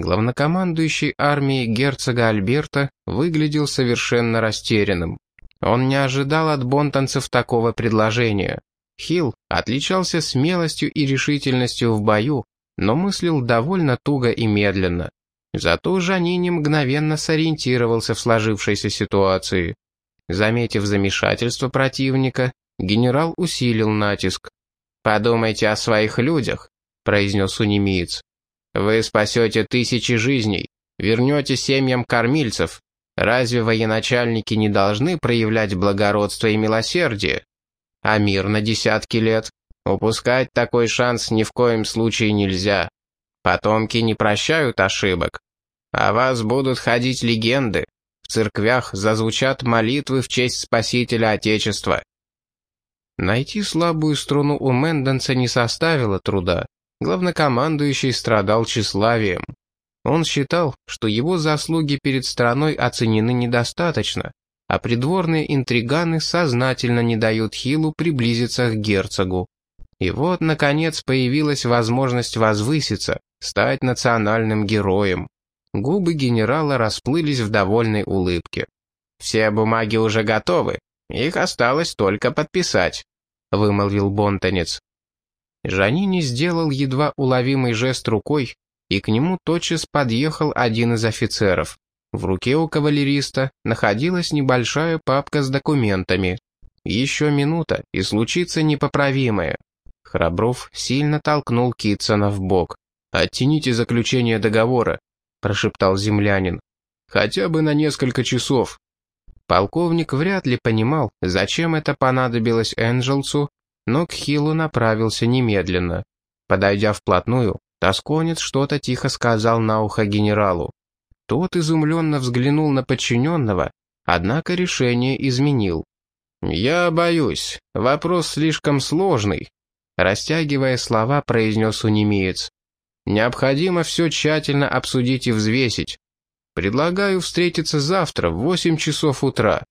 главнокомандующий армией герцога Альберта выглядел совершенно растерянным. Он не ожидал от бонтанцев такого предложения. Хилл отличался смелостью и решительностью в бою, но мыслил довольно туго и медленно. Зато Жанини мгновенно сориентировался в сложившейся ситуации. Заметив замешательство противника, генерал усилил натиск. «Подумайте о своих людях», — произнес унемиец. «Вы спасете тысячи жизней, вернете семьям кормильцев. Разве военачальники не должны проявлять благородство и милосердие? А мир на десятки лет? Упускать такой шанс ни в коем случае нельзя. Потомки не прощают ошибок. О вас будут ходить легенды. В церквях зазвучат молитвы в честь Спасителя Отечества. Найти слабую струну у Мэнденса не составило труда. Главнокомандующий страдал тщеславием. Он считал, что его заслуги перед страной оценены недостаточно, а придворные интриганы сознательно не дают Хилу приблизиться к герцогу. И вот, наконец, появилась возможность возвыситься, стать национальным героем. Губы генерала расплылись в довольной улыбке. «Все бумаги уже готовы, их осталось только подписать», — вымолвил Бонтонец. Жанини сделал едва уловимый жест рукой, и к нему тотчас подъехал один из офицеров. В руке у кавалериста находилась небольшая папка с документами. Еще минута, и случится непоправимое. Храбров сильно толкнул Китсона в бок. «Оттяните заключение договора», — прошептал землянин. «Хотя бы на несколько часов». Полковник вряд ли понимал, зачем это понадобилось Энджелсу, но к Хилу направился немедленно. Подойдя вплотную, Тосконец что-то тихо сказал на ухо генералу. Тот изумленно взглянул на подчиненного, однако решение изменил. «Я боюсь, вопрос слишком сложный», Растягивая слова, произнес унемеец. «Необходимо все тщательно обсудить и взвесить. Предлагаю встретиться завтра в восемь часов утра.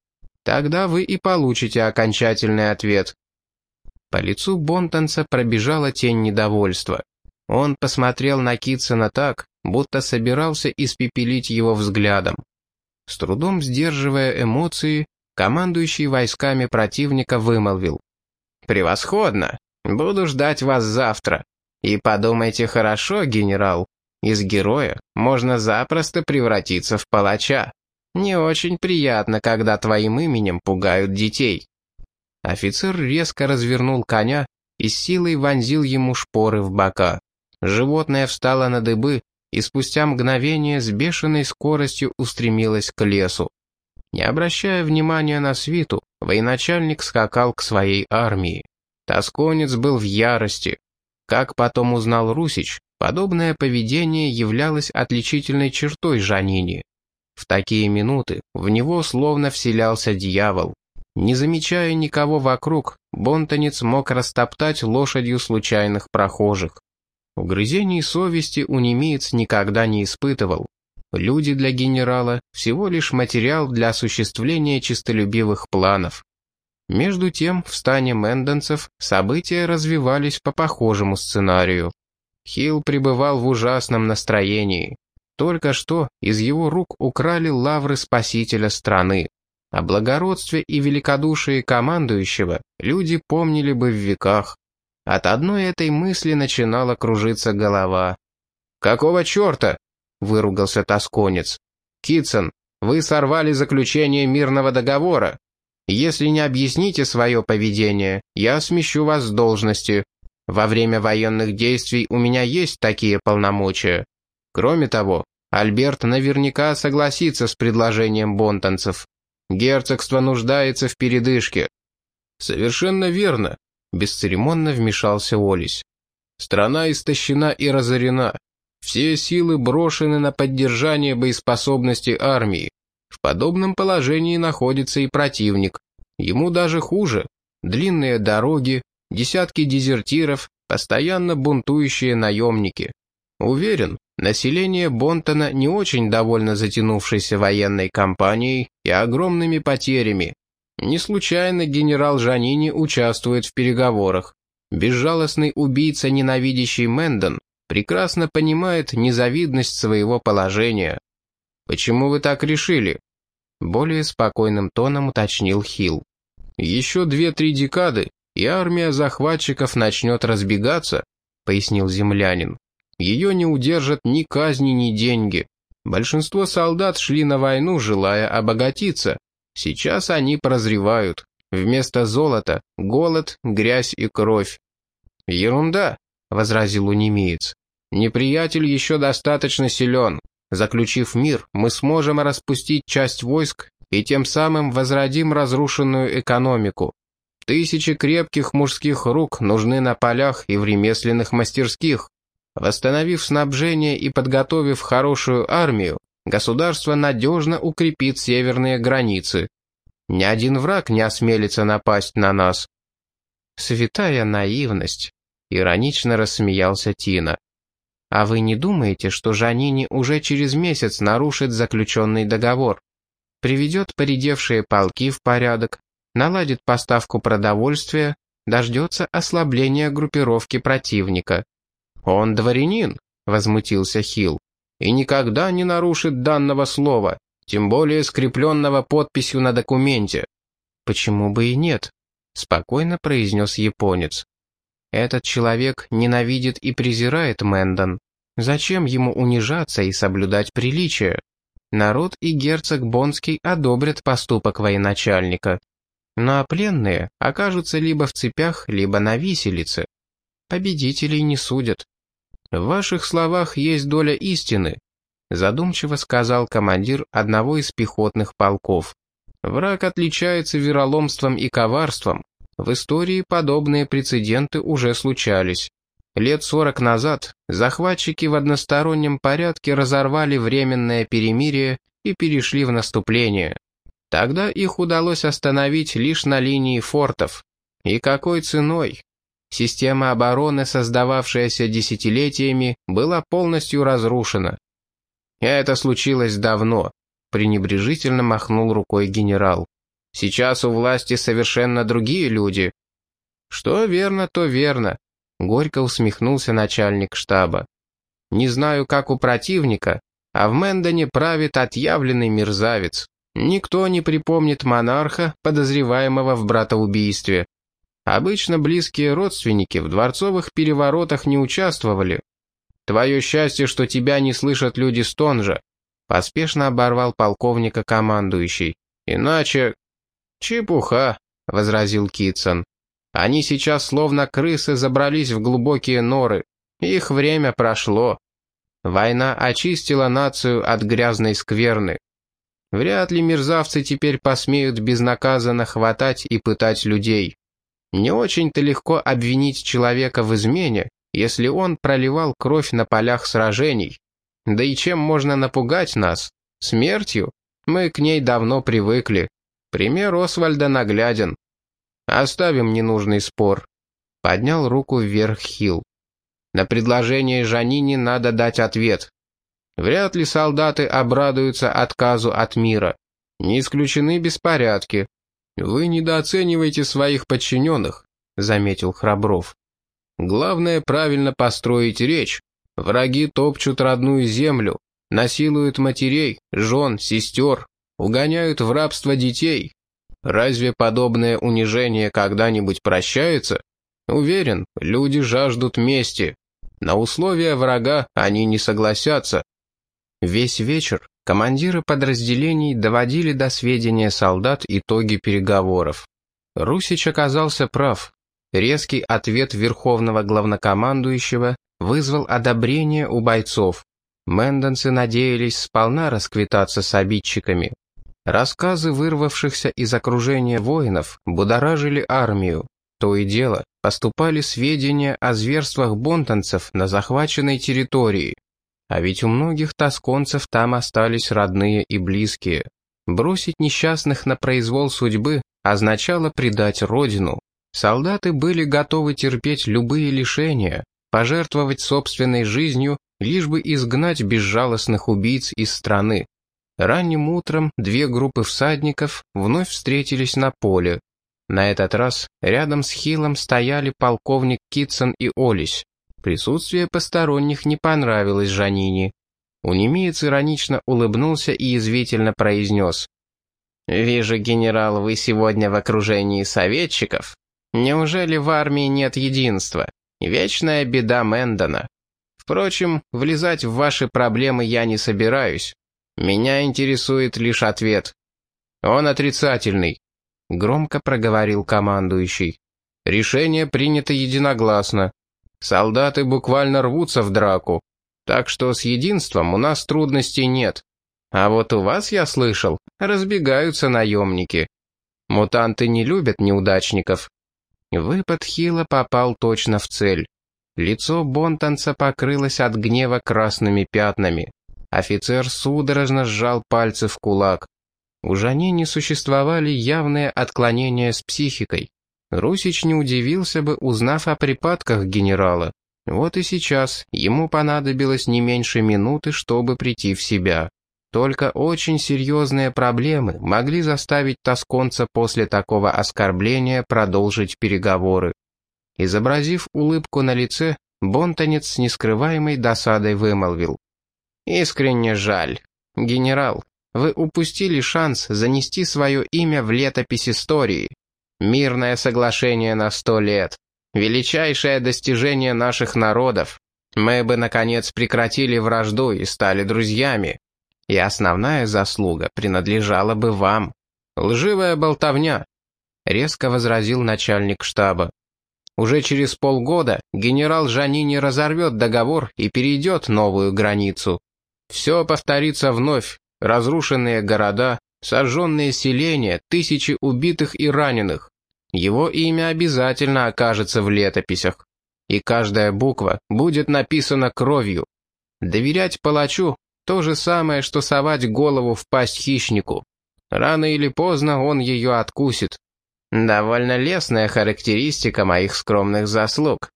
Тогда вы и получите окончательный ответ». По лицу Бонтанца пробежала тень недовольства. Он посмотрел на Китсона так, будто собирался испепелить его взглядом. С трудом сдерживая эмоции, командующий войсками противника вымолвил. «Превосходно! Буду ждать вас завтра. И подумайте хорошо, генерал, из героя можно запросто превратиться в палача. Не очень приятно, когда твоим именем пугают детей». Офицер резко развернул коня и силой вонзил ему шпоры в бока. Животное встало на дыбы и спустя мгновение с бешеной скоростью устремилось к лесу. Не обращая внимания на свиту, военачальник скакал к своей армии. Тосконец был в ярости. Как потом узнал Русич, подобное поведение являлось отличительной чертой Жанини. В такие минуты в него словно вселялся дьявол. Не замечая никого вокруг, бонтонец мог растоптать лошадью случайных прохожих. Угрызений совести у немец никогда не испытывал. Люди для генерала — всего лишь материал для осуществления честолюбивых планов. Между тем, в стане мэнденцев события развивались по похожему сценарию. Хилл пребывал в ужасном настроении. Только что из его рук украли лавры спасителя страны. О благородстве и великодушии командующего люди помнили бы в веках. От одной этой мысли начинала кружиться голова. «Какого черта?» — выругался тосконец. «Китсон, вы сорвали заключение мирного договора. Если не объясните свое поведение, я смещу вас с должности. Во время военных действий у меня есть такие полномочия. Кроме того, Альберт наверняка согласится с предложением бонтанцев. Герцогство нуждается в передышке». «Совершенно верно», — бесцеремонно вмешался Олесь. «Страна истощена и разорена. Все силы брошены на поддержание боеспособности армии. В подобном положении находится и противник. Ему даже хуже. Длинные дороги, десятки дезертиров, постоянно бунтующие наемники. Уверен, население Бонтона не очень довольно затянувшейся военной кампанией и огромными потерями. Не случайно генерал Жанини участвует в переговорах. Безжалостный убийца, ненавидящий Мэндон, прекрасно понимает незавидность своего положения. Почему вы так решили? Более спокойным тоном уточнил Хилл. Еще две-три декады, и армия захватчиков начнет разбегаться, пояснил землянин. Ее не удержат ни казни, ни деньги. Большинство солдат шли на войну, желая обогатиться. Сейчас они прозревают. Вместо золота — голод, грязь и кровь. «Ерунда», — возразил унемеец. «Неприятель еще достаточно силен. Заключив мир, мы сможем распустить часть войск и тем самым возродим разрушенную экономику. Тысячи крепких мужских рук нужны на полях и в ремесленных мастерских. Восстановив снабжение и подготовив хорошую армию, государство надежно укрепит северные границы. Ни один враг не осмелится напасть на нас. Святая наивность, иронично рассмеялся Тина. А вы не думаете, что Жанини уже через месяц нарушит заключенный договор? Приведет поредевшие полки в порядок, наладит поставку продовольствия, дождется ослабления группировки противника. «Он дворянин», — возмутился Хилл, «и никогда не нарушит данного слова, тем более скрепленного подписью на документе». «Почему бы и нет?» — спокойно произнес японец. «Этот человек ненавидит и презирает Мэндон. Зачем ему унижаться и соблюдать приличия? Народ и герцог Бонский одобрят поступок военачальника. Ну а пленные окажутся либо в цепях, либо на виселице. Победителей не судят. В ваших словах есть доля истины, задумчиво сказал командир одного из пехотных полков. Враг отличается вероломством и коварством. В истории подобные прецеденты уже случались. Лет сорок назад захватчики в одностороннем порядке разорвали временное перемирие и перешли в наступление. Тогда их удалось остановить лишь на линии фортов. И какой ценой? Система обороны, создававшаяся десятилетиями, была полностью разрушена. Это случилось давно, пренебрежительно махнул рукой генерал. Сейчас у власти совершенно другие люди. Что верно, то верно, горько усмехнулся начальник штаба. Не знаю, как у противника, а в Мэндоне правит отъявленный мерзавец. Никто не припомнит монарха, подозреваемого в братоубийстве. Обычно близкие родственники в дворцовых переворотах не участвовали. Твое счастье, что тебя не слышат люди Стонжа. Поспешно оборвал полковника командующий. Иначе... Чепуха, возразил Китсон. Они сейчас словно крысы забрались в глубокие норы. Их время прошло. Война очистила нацию от грязной скверны. Вряд ли мерзавцы теперь посмеют безнаказанно хватать и пытать людей. Не очень-то легко обвинить человека в измене, если он проливал кровь на полях сражений. Да и чем можно напугать нас? Смертью? Мы к ней давно привыкли. Пример Освальда нагляден. Оставим ненужный спор. Поднял руку вверх Хилл. На предложение Жанини надо дать ответ. Вряд ли солдаты обрадуются отказу от мира. Не исключены беспорядки. «Вы недооцениваете своих подчиненных», — заметил Храбров. «Главное правильно построить речь. Враги топчут родную землю, насилуют матерей, жен, сестер, угоняют в рабство детей. Разве подобное унижение когда-нибудь прощается? Уверен, люди жаждут мести. На условия врага они не согласятся. Весь вечер командиры подразделений доводили до сведения солдат итоги переговоров. Русич оказался прав. Резкий ответ верховного главнокомандующего вызвал одобрение у бойцов. Мэндонцы надеялись сполна расквитаться с обидчиками. Рассказы вырвавшихся из окружения воинов будоражили армию. То и дело, поступали сведения о зверствах бонтанцев на захваченной территории. А ведь у многих тосконцев там остались родные и близкие. Бросить несчастных на произвол судьбы означало предать родину. Солдаты были готовы терпеть любые лишения, пожертвовать собственной жизнью, лишь бы изгнать безжалостных убийц из страны. Ранним утром две группы всадников вновь встретились на поле. На этот раз рядом с Хилом стояли полковник Китсон и Олесь. Присутствие посторонних не понравилось Жанине. Унемеец иронично улыбнулся и язвительно произнес. «Вижу, генерал, вы сегодня в окружении советчиков. Неужели в армии нет единства? Вечная беда Мэндона. Впрочем, влезать в ваши проблемы я не собираюсь. Меня интересует лишь ответ. Он отрицательный», — громко проговорил командующий. «Решение принято единогласно. Солдаты буквально рвутся в драку. Так что с единством у нас трудностей нет. А вот у вас, я слышал, разбегаются наемники. Мутанты не любят неудачников. Выпад Хила попал точно в цель. Лицо Бонтанца покрылось от гнева красными пятнами. Офицер судорожно сжал пальцы в кулак. У Жани не существовали явные отклонения с психикой. Русич не удивился бы, узнав о припадках генерала. Вот и сейчас ему понадобилось не меньше минуты, чтобы прийти в себя. Только очень серьезные проблемы могли заставить тосконца после такого оскорбления продолжить переговоры. Изобразив улыбку на лице, Бонтанец с нескрываемой досадой вымолвил. «Искренне жаль. Генерал, вы упустили шанс занести свое имя в летопись истории. Мирное соглашение на сто лет. Величайшее достижение наших народов. Мы бы, наконец, прекратили вражду и стали друзьями. И основная заслуга принадлежала бы вам. Лживая болтовня, — резко возразил начальник штаба. Уже через полгода генерал Жанини разорвет договор и перейдет новую границу. Все повторится вновь. Разрушенные города, сожженные селения, тысячи убитых и раненых. Его имя обязательно окажется в летописях. И каждая буква будет написана кровью. Доверять палачу — то же самое, что совать голову в пасть хищнику. Рано или поздно он ее откусит. Довольно лестная характеристика моих скромных заслуг.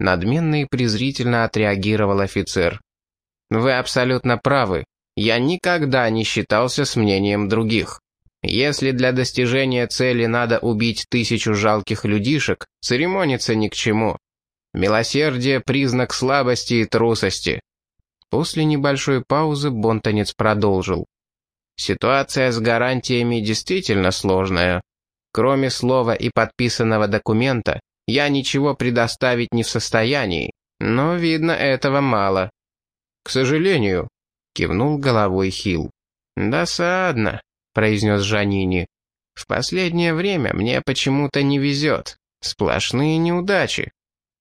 Надменно и презрительно отреагировал офицер. Вы абсолютно правы. Я никогда не считался с мнением других. Если для достижения цели надо убить тысячу жалких людишек, церемониться ни к чему. Милосердие — признак слабости и трусости. После небольшой паузы Бонтанец продолжил. Ситуация с гарантиями действительно сложная. Кроме слова и подписанного документа, я ничего предоставить не в состоянии, но, видно, этого мало. К сожалению, кивнул головой Хилл. Досадно произнес Жанини. «В последнее время мне почему-то не везет. Сплошные неудачи.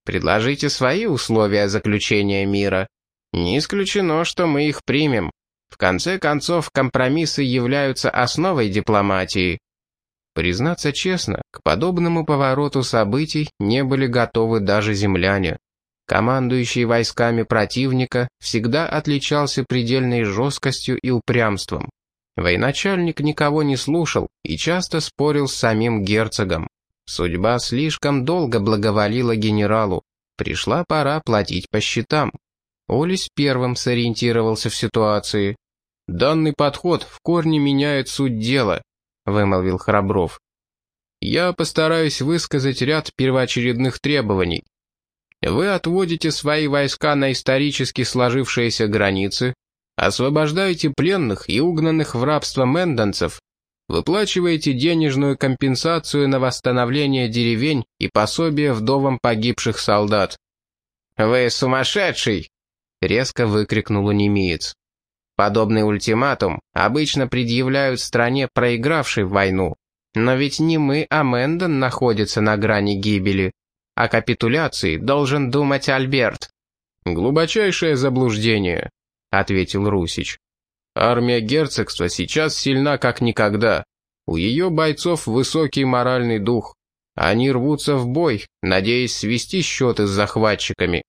Предложите свои условия заключения мира. Не исключено, что мы их примем. В конце концов, компромиссы являются основой дипломатии». Признаться честно, к подобному повороту событий не были готовы даже земляне. Командующий войсками противника всегда отличался предельной жесткостью и упрямством. Военачальник никого не слушал и часто спорил с самим герцогом. Судьба слишком долго благоволила генералу. Пришла пора платить по счетам. Олесь первым сориентировался в ситуации. «Данный подход в корне меняет суть дела», — вымолвил Храбров. «Я постараюсь высказать ряд первоочередных требований. Вы отводите свои войска на исторически сложившиеся границы, Освобождаете пленных и угнанных в рабство мендонцев, выплачиваете денежную компенсацию на восстановление деревень и пособие вдовам погибших солдат. «Вы сумасшедший!» — резко выкрикнул немеец. Подобный ультиматум обычно предъявляют стране, проигравшей войну. Но ведь не мы, а Мэндон находится на грани гибели. О капитуляции должен думать Альберт. Глубочайшее заблуждение. — ответил Русич. «Армия герцогства сейчас сильна как никогда. У ее бойцов высокий моральный дух. Они рвутся в бой, надеясь свести счеты с захватчиками.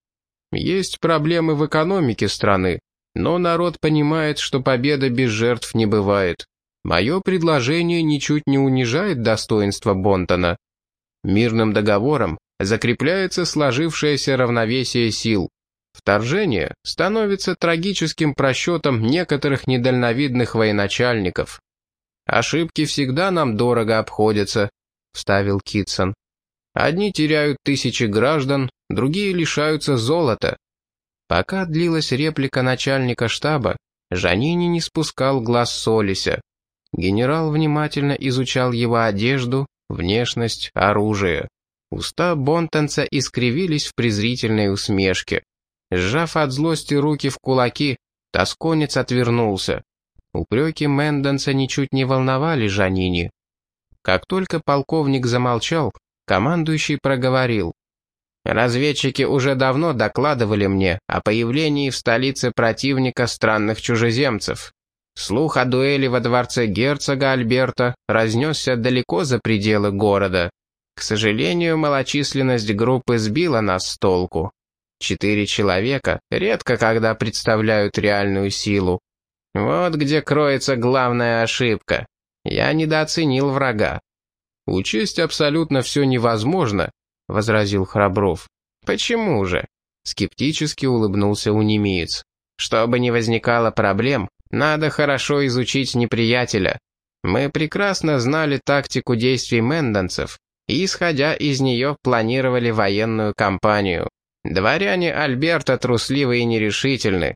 Есть проблемы в экономике страны, но народ понимает, что победа без жертв не бывает. Мое предложение ничуть не унижает достоинства Бонтона. Мирным договором закрепляется сложившееся равновесие сил. Вторжение становится трагическим просчетом некоторых недальновидных военачальников. «Ошибки всегда нам дорого обходятся», — вставил Китсон. Одни теряют тысячи граждан, другие лишаются золота. Пока длилась реплика начальника штаба, Жанини не спускал глаз с Олися. Генерал внимательно изучал его одежду, внешность, оружие. Уста Бонтанца искривились в презрительной усмешке. Сжав от злости руки в кулаки, тосконец отвернулся. Упреки Мэндонса ничуть не волновали Жанини. Как только полковник замолчал, командующий проговорил. «Разведчики уже давно докладывали мне о появлении в столице противника странных чужеземцев. Слух о дуэли во дворце герцога Альберта разнесся далеко за пределы города. К сожалению, малочисленность группы сбила нас с толку. Четыре человека редко когда представляют реальную силу. Вот где кроется главная ошибка. Я недооценил врага. «Учесть абсолютно все невозможно», — возразил Храбров. «Почему же?» — скептически улыбнулся унемеец. «Чтобы не возникало проблем, надо хорошо изучить неприятеля. Мы прекрасно знали тактику действий мэндонцев и, исходя из нее, планировали военную кампанию. Дворяне Альберта трусливы и нерешительны.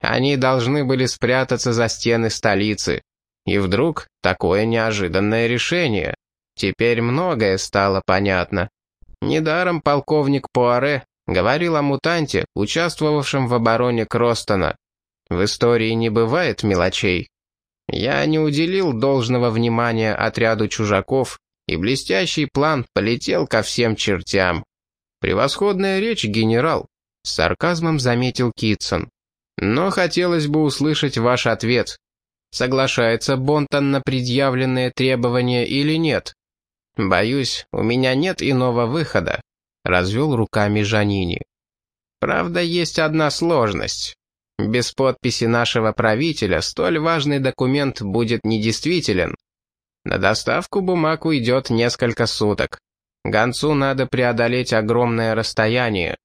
Они должны были спрятаться за стены столицы. И вдруг такое неожиданное решение. Теперь многое стало понятно. Недаром полковник Пуаре говорил о мутанте, участвовавшем в обороне Кростона. В истории не бывает мелочей. Я не уделил должного внимания отряду чужаков, и блестящий план полетел ко всем чертям. «Превосходная речь, генерал», — с сарказмом заметил Китсон. «Но хотелось бы услышать ваш ответ. Соглашается Бонтон на предъявленные требования или нет?» «Боюсь, у меня нет иного выхода», — развел руками Жанини. «Правда, есть одна сложность. Без подписи нашего правителя столь важный документ будет недействителен. На доставку бумаг уйдет несколько суток. Гонцу надо преодолеть огромное расстояние.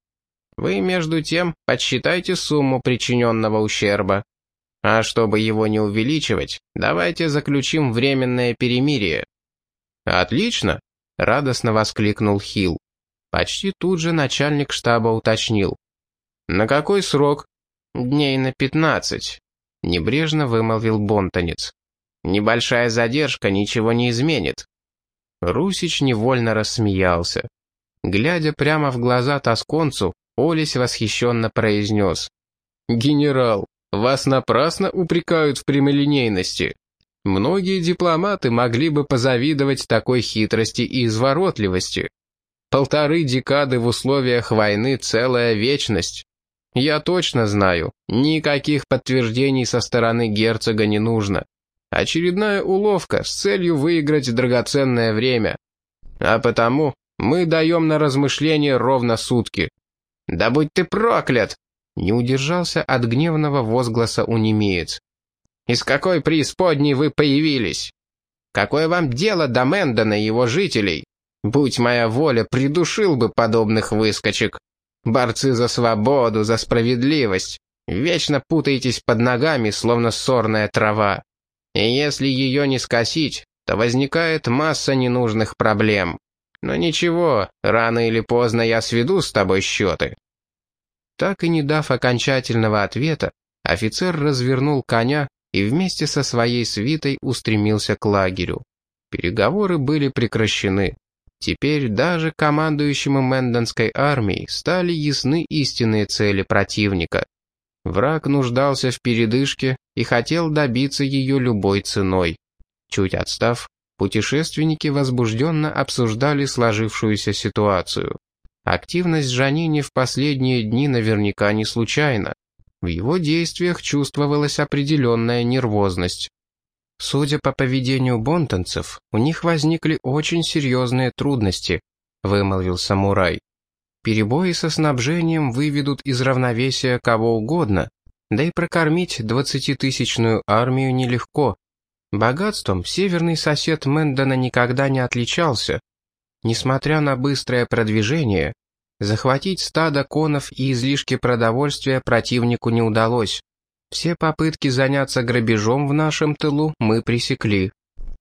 Вы, между тем, подсчитайте сумму причиненного ущерба. А чтобы его не увеличивать, давайте заключим временное перемирие». «Отлично!» — радостно воскликнул Хилл. Почти тут же начальник штаба уточнил. «На какой срок?» «Дней на пятнадцать», — небрежно вымолвил Бонтонец. «Небольшая задержка ничего не изменит». Русич невольно рассмеялся. Глядя прямо в глаза тосконцу, Олесь восхищенно произнес. «Генерал, вас напрасно упрекают в прямолинейности. Многие дипломаты могли бы позавидовать такой хитрости и изворотливости. Полторы декады в условиях войны — целая вечность. Я точно знаю, никаких подтверждений со стороны герцога не нужно. Очередная уловка с целью выиграть драгоценное время. А потому мы даем на размышление ровно сутки. «Да будь ты проклят!» Не удержался от гневного возгласа унемеец. «Из какой преисподней вы появились? Какое вам дело до Мэндона и его жителей? Будь моя воля, придушил бы подобных выскочек. Борцы за свободу, за справедливость. Вечно путаетесь под ногами, словно сорная трава. И если ее не скосить, то возникает масса ненужных проблем. Но ничего, рано или поздно я сведу с тобой счеты». Так и не дав окончательного ответа, офицер развернул коня и вместе со своей свитой устремился к лагерю. Переговоры были прекращены. Теперь даже командующему Мэндонской армией стали ясны истинные цели противника. Враг нуждался в передышке и хотел добиться ее любой ценой. Чуть отстав, путешественники возбужденно обсуждали сложившуюся ситуацию. Активность Жанини в последние дни наверняка не случайна. В его действиях чувствовалась определенная нервозность. Судя по поведению бонтанцев, у них возникли очень серьезные трудности, вымолвил самурай. Перебои со снабжением выведут из равновесия кого угодно, да и прокормить двадцатитысячную армию нелегко. Богатством северный сосед Мэндона никогда не отличался. Несмотря на быстрое продвижение, захватить стадо конов и излишки продовольствия противнику не удалось. Все попытки заняться грабежом в нашем тылу мы пресекли.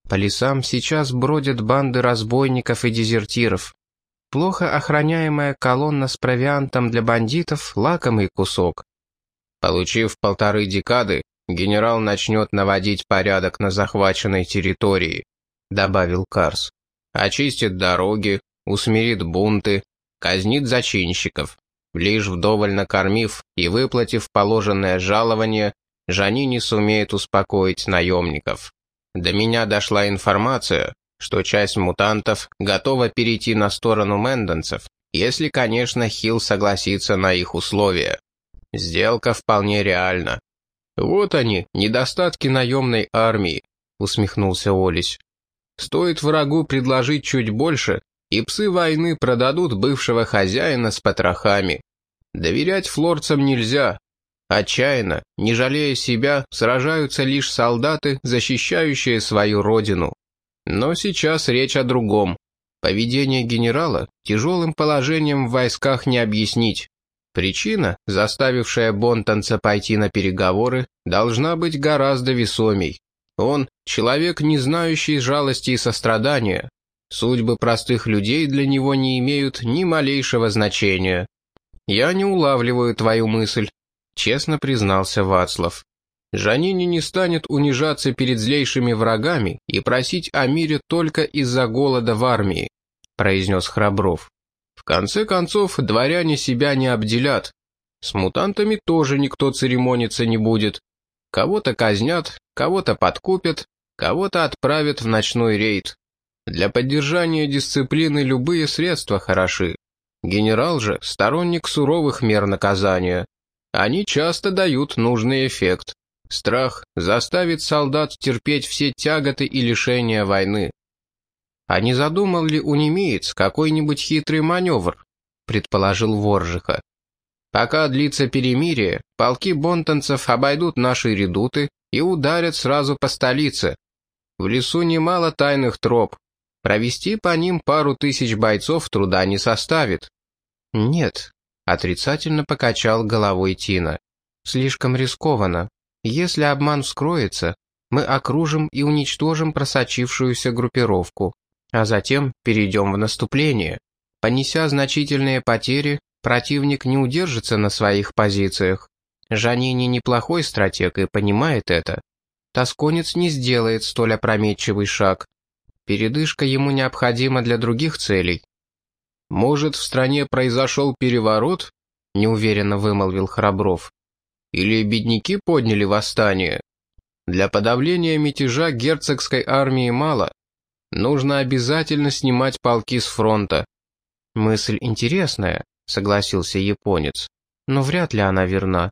По лесам сейчас бродят банды разбойников и дезертиров. Плохо охраняемая колонна с провиантом для бандитов – лакомый кусок. Получив полторы декады, генерал начнет наводить порядок на захваченной территории, добавил Карс. Очистит дороги, усмирит бунты, казнит зачинщиков. Лишь вдоволь накормив и выплатив положенное жалование, Жани не сумеет успокоить наемников. До меня дошла информация, что часть мутантов готова перейти на сторону мэндонцев, если, конечно, Хилл согласится на их условия. Сделка вполне реальна. «Вот они, недостатки наемной армии», — усмехнулся Олесь. «Стоит врагу предложить чуть больше, и псы войны продадут бывшего хозяина с потрохами. Доверять флорцам нельзя. Отчаянно, не жалея себя, сражаются лишь солдаты, защищающие свою родину. Но сейчас речь о другом. Поведение генерала тяжелым положением в войсках не объяснить. Причина, заставившая Бонтанца пойти на переговоры, должна быть гораздо весомей. Он — человек, не знающий жалости и сострадания. Судьбы простых людей для него не имеют ни малейшего значения. «Я не улавливаю твою мысль», — честно признался Вацлав. Жанини не станет унижаться перед злейшими врагами и просить о мире только из-за голода в армии», — произнес Храбров. «В конце концов, дворяне себя не обделят. С мутантами тоже никто церемониться не будет. Кого-то казнят, кого-то подкупят, кого-то отправят в ночной рейд. Для поддержания дисциплины любые средства хороши. Генерал же — сторонник суровых мер наказания. Они часто дают нужный эффект. Страх заставит солдат терпеть все тяготы и лишения войны. А не задумал ли у немеец какой-нибудь хитрый маневр, предположил Воржиха. Пока длится перемирие, полки бонтанцев обойдут наши редуты и ударят сразу по столице. В лесу немало тайных троп. Провести по ним пару тысяч бойцов труда не составит. Нет, отрицательно покачал головой Тина. Слишком рискованно. Если обман вскроется, мы окружим и уничтожим просочившуюся группировку, а затем перейдем в наступление. Понеся значительные потери, противник не удержится на своих позициях. Жанини неплохой стратег и понимает это. Тосконец не сделает столь опрометчивый шаг. Передышка ему необходима для других целей. «Может, в стране произошел переворот?» — неуверенно вымолвил Храбров. Или бедняки подняли восстание? Для подавления мятежа герцогской армии мало. Нужно обязательно снимать полки с фронта. Мысль интересная, согласился японец. Но вряд ли она верна.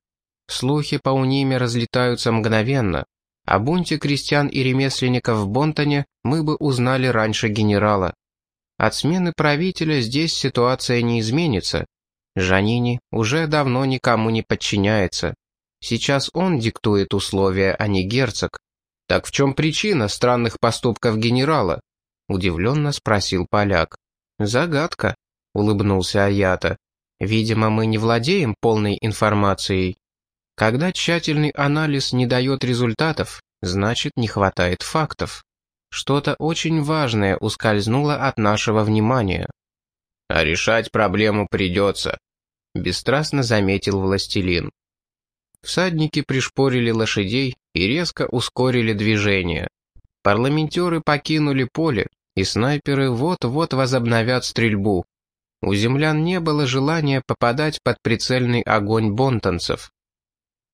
Слухи по униме разлетаются мгновенно. О бунте крестьян и ремесленников в Бонтоне мы бы узнали раньше генерала. От смены правителя здесь ситуация не изменится. Жанини уже давно никому не подчиняется. Сейчас он диктует условия, а не герцог. Так в чем причина странных поступков генерала? Удивленно спросил поляк. Загадка, улыбнулся Аята. Видимо, мы не владеем полной информацией. Когда тщательный анализ не дает результатов, значит не хватает фактов. Что-то очень важное ускользнуло от нашего внимания. «А решать проблему придется», — бесстрастно заметил властелин. Всадники пришпорили лошадей и резко ускорили движение. Парламентеры покинули поле, и снайперы вот-вот возобновят стрельбу. У землян не было желания попадать под прицельный огонь бонтанцев.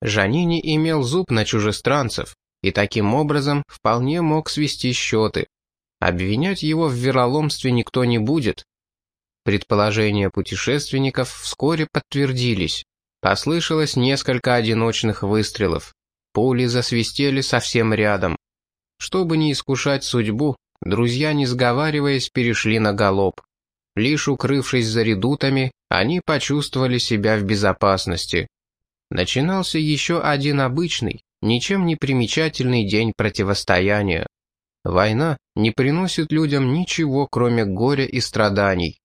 Жанини имел зуб на чужестранцев, и таким образом вполне мог свести счеты. Обвинять его в вероломстве никто не будет. Предположения путешественников вскоре подтвердились. Послышалось несколько одиночных выстрелов. Пули засвистели совсем рядом. Чтобы не искушать судьбу, друзья, не сговариваясь, перешли на галоп. Лишь укрывшись за редутами, они почувствовали себя в безопасности. Начинался еще один обычный, ничем не примечательный день противостояния. Война не приносит людям ничего, кроме горя и страданий.